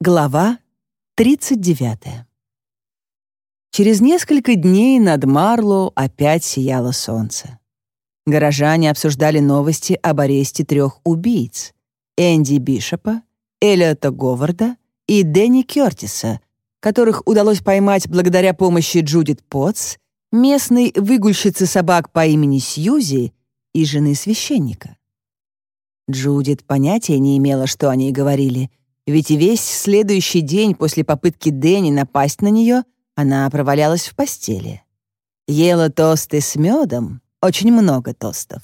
Глава 39. Через несколько дней над Марлоу опять сияло солнце. Горожане обсуждали новости об аресте трех убийц — Энди Бишопа, Эллиота Говарда и Дэнни Кёртиса, которых удалось поймать благодаря помощи Джудит Потс, местной выгульщицы собак по имени Сьюзи и жены священника. Джудит понятия не имела, что они говорили, ведь весь следующий день после попытки Дэнни напасть на нее она провалялась в постели. Ела тосты с медом, очень много тостов,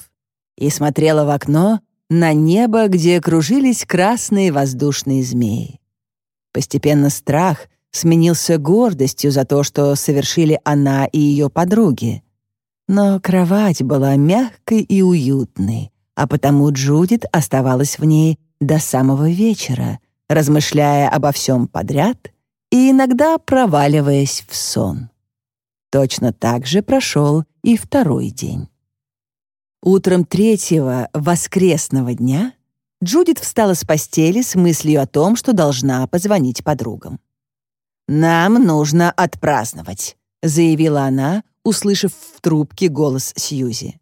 и смотрела в окно на небо, где кружились красные воздушные змеи. Постепенно страх сменился гордостью за то, что совершили она и ее подруги. Но кровать была мягкой и уютной, а потому Джудит оставалась в ней до самого вечера, размышляя обо всем подряд и иногда проваливаясь в сон. Точно так же прошел и второй день. Утром третьего воскресного дня Джудит встала с постели с мыслью о том, что должна позвонить подругам. «Нам нужно отпраздновать», — заявила она, услышав в трубке голос Сьюзи.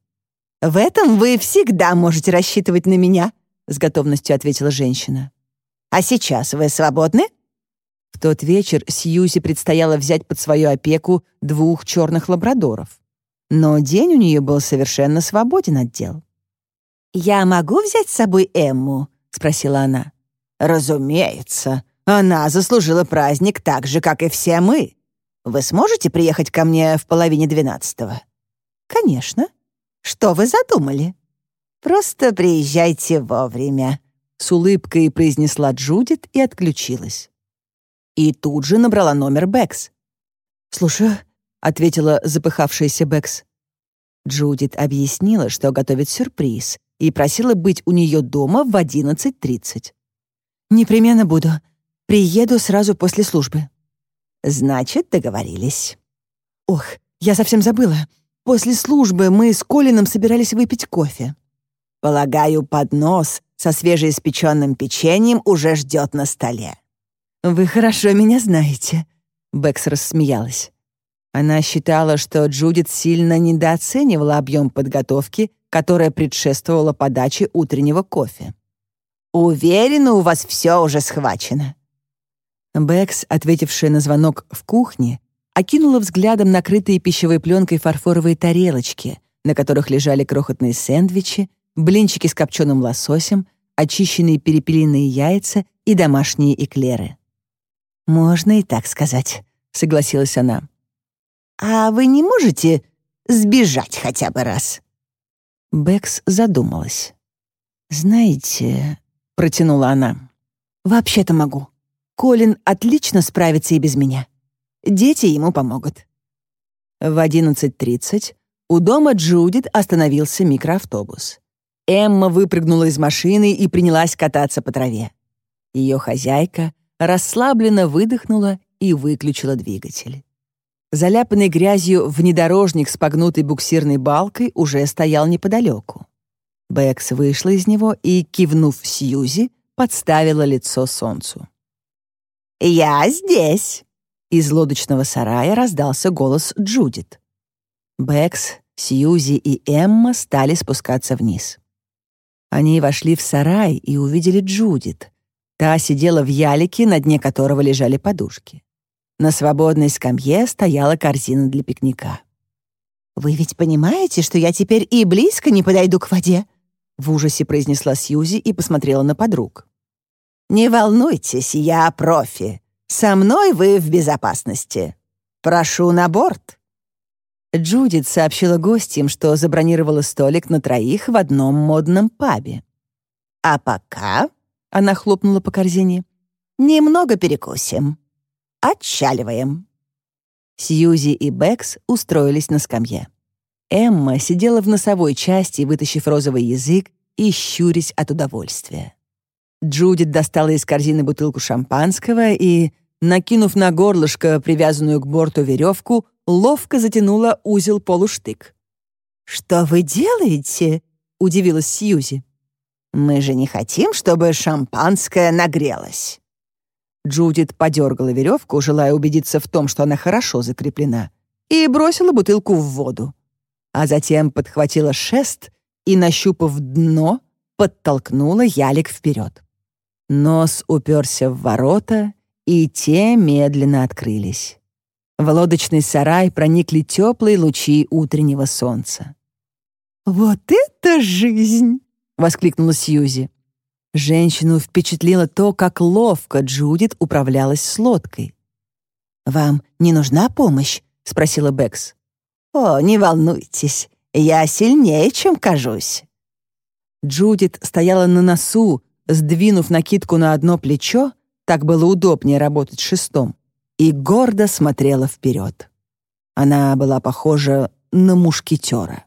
«В этом вы всегда можете рассчитывать на меня», — с готовностью ответила женщина. «А сейчас вы свободны?» В тот вечер Сьюзи предстояло взять под свою опеку двух черных лабрадоров. Но день у нее был совершенно свободен от дел. «Я могу взять с собой Эмму?» — спросила она. «Разумеется. Она заслужила праздник так же, как и все мы. Вы сможете приехать ко мне в половине двенадцатого?» «Конечно», что вы задумали? Просто приезжайте вовремя», — с улыбкой произнесла Джудит и отключилась. И тут же набрала номер Бэкс. «Слушаю», — ответила запыхавшаяся Бэкс. Джудит объяснила, что готовит сюрприз, и просила быть у нее дома в 11.30. «Непременно буду. Приеду сразу после службы». «Значит, договорились». «Ох, я совсем забыла. После службы мы с Колином собирались выпить кофе. Полагаю, поднос со свежеиспеченным печеньем уже ждет на столе. «Вы хорошо меня знаете», — Бэкс рассмеялась. Она считала, что Джудит сильно недооценивала объем подготовки, которая предшествовала подаче утреннего кофе. «Уверена, у вас все уже схвачено». Бэкс, ответившая на звонок в кухне, окинула взглядом накрытые пищевой пленкой фарфоровые тарелочки, на которых лежали крохотные сэндвичи, блинчики с копченым лососем, очищенные перепелиные яйца и домашние эклеры. «Можно и так сказать», — согласилась она. «А вы не можете сбежать хотя бы раз?» Бэкс задумалась. «Знаете», — протянула она, — «вообще-то могу. Колин отлично справится и без меня. Дети ему помогут». В 11.30 у дома Джудит остановился микроавтобус. Эмма выпрыгнула из машины и принялась кататься по траве. Ее хозяйка расслабленно выдохнула и выключила двигатель. Заляпанный грязью внедорожник с погнутой буксирной балкой уже стоял неподалеку. Бэкс вышла из него и, кивнув Сьюзи, подставила лицо солнцу. «Я здесь!» Из лодочного сарая раздался голос Джудит. Бэкс, Сьюзи и Эмма стали спускаться вниз. Они вошли в сарай и увидели Джудит. Та сидела в ялике, на дне которого лежали подушки. На свободной скамье стояла корзина для пикника. «Вы ведь понимаете, что я теперь и близко не подойду к воде?» В ужасе произнесла Сьюзи и посмотрела на подруг. «Не волнуйтесь, я профи. Со мной вы в безопасности. Прошу на борт». Джудит сообщила гостям, что забронировала столик на троих в одном модном пабе. «А пока...» — она хлопнула по корзине. «Немного перекусим. Отчаливаем». Сьюзи и Бэкс устроились на скамье. Эмма сидела в носовой части, вытащив розовый язык и щурясь от удовольствия. Джудит достала из корзины бутылку шампанского и, накинув на горлышко, привязанную к борту веревку, ловко затянула узел полуштык. «Что вы делаете?» — удивилась Сьюзи. «Мы же не хотим, чтобы шампанское нагрелось». Джудит подергала веревку, желая убедиться в том, что она хорошо закреплена, и бросила бутылку в воду. А затем подхватила шест и, нащупав дно, подтолкнула ялик вперед. Нос уперся в ворота, и те медленно открылись. В лодочный сарай проникли теплые лучи утреннего солнца. «Вот это жизнь!» — воскликнула Сьюзи. Женщину впечатлило то, как ловко Джудит управлялась с лодкой. «Вам не нужна помощь?» — спросила Бэкс. «О, не волнуйтесь, я сильнее, чем кажусь». Джудит стояла на носу, сдвинув накидку на одно плечо, так было удобнее работать шестом, и гордо смотрела вперед. Она была похожа на мушкетера.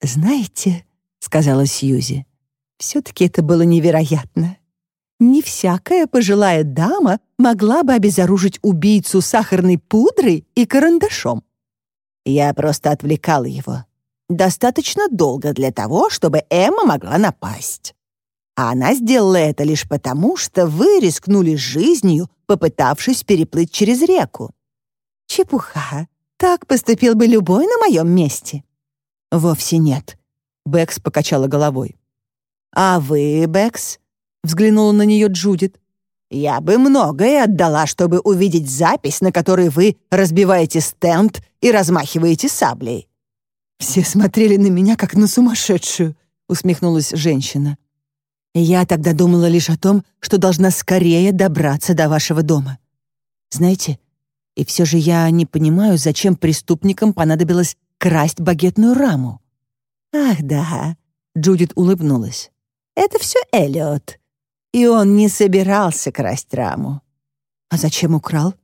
«Знаете», — сказала Сьюзи, все-таки это было невероятно. Не всякая пожилая дама могла бы обезоружить убийцу сахарной пудрой и карандашом. Я просто отвлекала его. Достаточно долго для того, чтобы Эмма могла напасть. А она сделала это лишь потому, что вы рискнули жизнью, попытавшись переплыть через реку. Чепуха. Так поступил бы любой на моем месте. Вовсе нет. Бэкс покачала головой. «А вы, Бэкс?» — взглянула на нее Джудит. «Я бы многое отдала, чтобы увидеть запись, на которой вы разбиваете стенд и размахиваете саблей». «Все смотрели на меня, как на сумасшедшую», — усмехнулась женщина. «Я тогда думала лишь о том, что должна скорее добраться до вашего дома. Знаете, и все же я не понимаю, зачем преступникам понадобилось красть багетную раму». «Ах да», — Джудит улыбнулась. Это все Эллиот. И он не собирался красть раму. А зачем украл?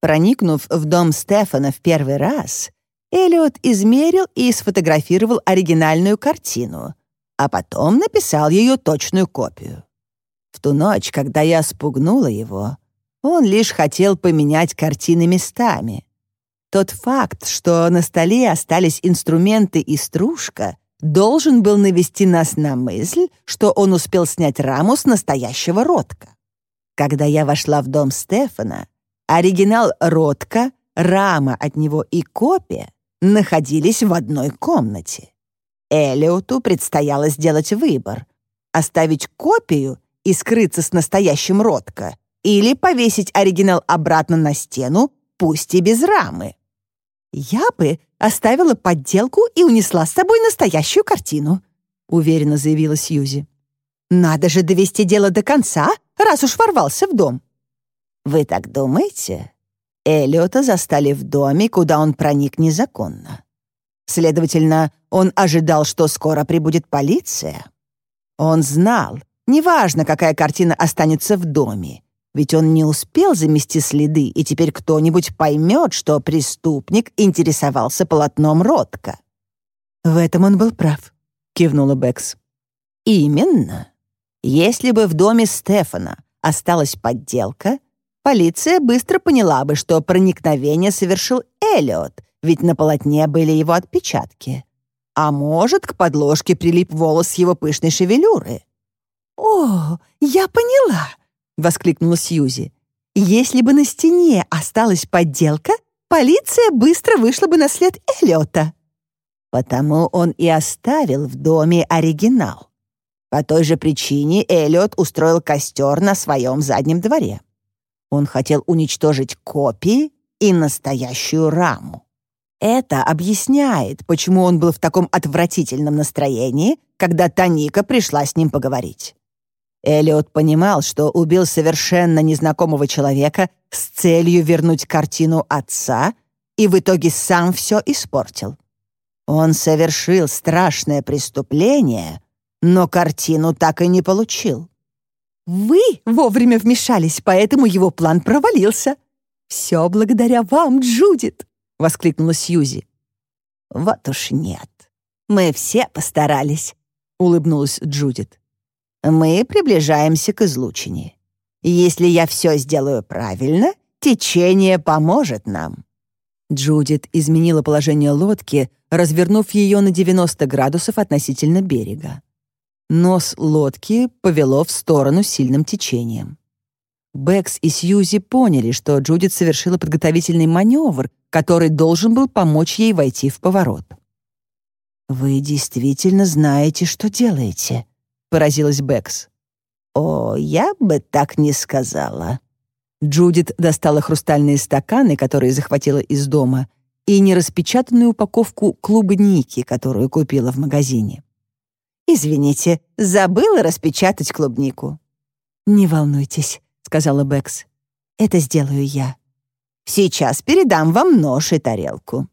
Проникнув в дом Стефана в первый раз, Эллиот измерил и сфотографировал оригинальную картину, а потом написал ее точную копию. В ту ночь, когда я спугнула его, он лишь хотел поменять картины местами. Тот факт, что на столе остались инструменты и стружка, должен был навести нас на мысль, что он успел снять раму с настоящего Ротка. Когда я вошла в дом Стефана, оригинал Ротка, рама от него и копия находились в одной комнате. Элиоту предстояло сделать выбор — оставить копию и скрыться с настоящим Ротко или повесить оригинал обратно на стену, пусть и без рамы. Я бы оставила подделку и унесла с собой настоящую картину», — уверенно заявила Сьюзи. «Надо же довести дело до конца, раз уж ворвался в дом». «Вы так думаете?» Эллиота застали в доме, куда он проник незаконно. Следовательно, он ожидал, что скоро прибудет полиция. Он знал, неважно, какая картина останется в доме, ведь он не успел замести следы, и теперь кто-нибудь поймет, что преступник интересовался полотном Ротко. «В этом он был прав», — кивнула Бэкс. «Именно. Если бы в доме Стефана осталась подделка, полиция быстро поняла бы, что проникновение совершил Эллиот, ведь на полотне были его отпечатки. А может, к подложке прилип волос его пышной шевелюры». «О, я поняла!» воскликнула Сьюзи. «Если бы на стене осталась подделка, полиция быстро вышла бы на след Эллиота». Потому он и оставил в доме оригинал. По той же причине Эллиот устроил костер на своем заднем дворе. Он хотел уничтожить копии и настоящую раму. Это объясняет, почему он был в таком отвратительном настроении, когда Таника пришла с ним поговорить. Элиот понимал, что убил совершенно незнакомого человека с целью вернуть картину отца и в итоге сам все испортил. Он совершил страшное преступление, но картину так и не получил. «Вы вовремя вмешались, поэтому его план провалился. Все благодаря вам, Джудит!» — воскликнула Сьюзи. «Вот уж нет. Мы все постарались», — улыбнулась Джудит. Мы приближаемся к излучине. Если я все сделаю правильно, течение поможет нам». Джудит изменила положение лодки, развернув ее на 90 градусов относительно берега. Нос лодки повело в сторону сильным течением. Бэкс и Сьюзи поняли, что Джудит совершила подготовительный маневр, который должен был помочь ей войти в поворот. «Вы действительно знаете, что делаете», — поразилась Бэкс. «О, я бы так не сказала». Джудит достала хрустальные стаканы, которые захватила из дома, и нераспечатанную упаковку клубники, которую купила в магазине. «Извините, забыла распечатать клубнику». «Не волнуйтесь», — сказала Бэкс. «Это сделаю я». «Сейчас передам вам нож и тарелку».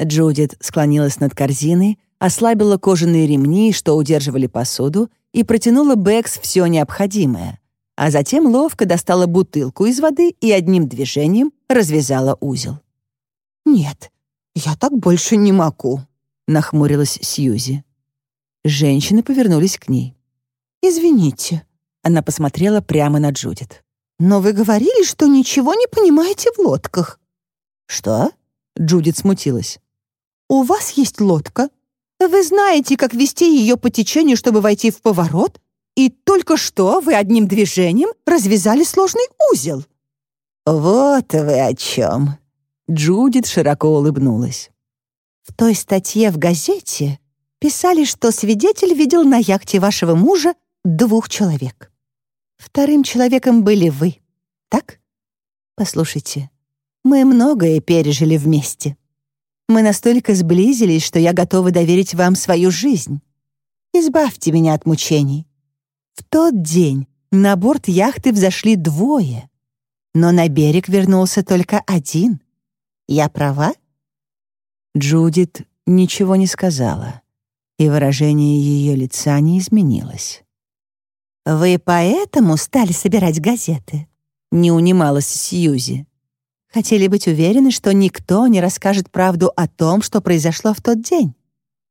Джудит склонилась над корзиной, ослабила кожаные ремни, что удерживали посуду, и протянула Бэкс все необходимое, а затем ловко достала бутылку из воды и одним движением развязала узел. «Нет, я так больше не могу», — нахмурилась Сьюзи. Женщины повернулись к ней. «Извините», — она посмотрела прямо на Джудит. «Но вы говорили, что ничего не понимаете в лодках». «Что?» — Джудит смутилась. «У вас есть лодка. Вы знаете, как вести ее по течению, чтобы войти в поворот, и только что вы одним движением развязали сложный узел». «Вот вы о чем!» Джудит широко улыбнулась. «В той статье в газете писали, что свидетель видел на яхте вашего мужа двух человек. Вторым человеком были вы, так? Послушайте, мы многое пережили вместе. Мы настолько сблизились, что я готова доверить вам свою жизнь. Избавьте меня от мучений. В тот день на борт яхты взошли двое, но на берег вернулся только один. Я права?» Джудит ничего не сказала, и выражение ее лица не изменилось. «Вы поэтому стали собирать газеты?» — не унималась Сьюзи. Хотели быть уверены, что никто не расскажет правду о том, что произошло в тот день.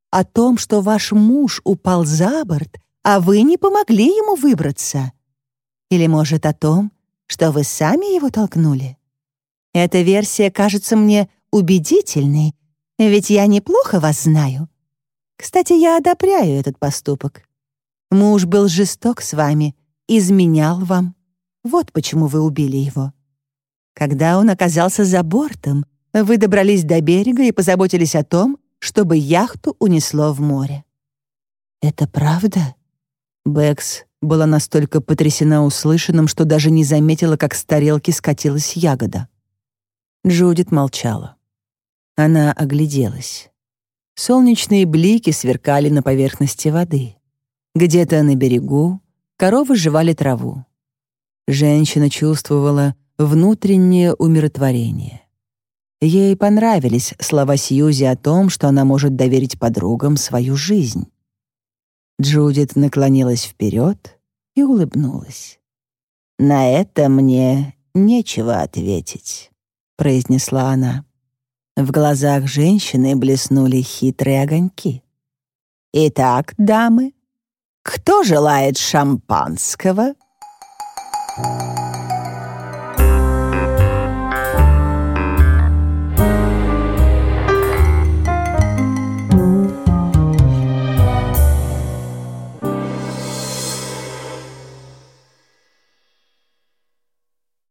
О том, что ваш муж упал за борт, а вы не помогли ему выбраться. Или, может, о том, что вы сами его толкнули. Эта версия кажется мне убедительной, ведь я неплохо вас знаю. Кстати, я одобряю этот поступок. Муж был жесток с вами, изменял вам. Вот почему вы убили его. Когда он оказался за бортом, вы добрались до берега и позаботились о том, чтобы яхту унесло в море. «Это правда?» Бэкс была настолько потрясена услышанным, что даже не заметила, как с тарелки скатилась ягода. Джудит молчала. Она огляделась. Солнечные блики сверкали на поверхности воды. Где-то на берегу коровы жевали траву. Женщина чувствовала, внутреннее умиротворение. Ей понравились слова Сьюзи о том, что она может доверить подругам свою жизнь. Джудит наклонилась вперед и улыбнулась. «На это мне нечего ответить», — произнесла она. В глазах женщины блеснули хитрые огоньки. «Итак, дамы, кто желает шампанского?»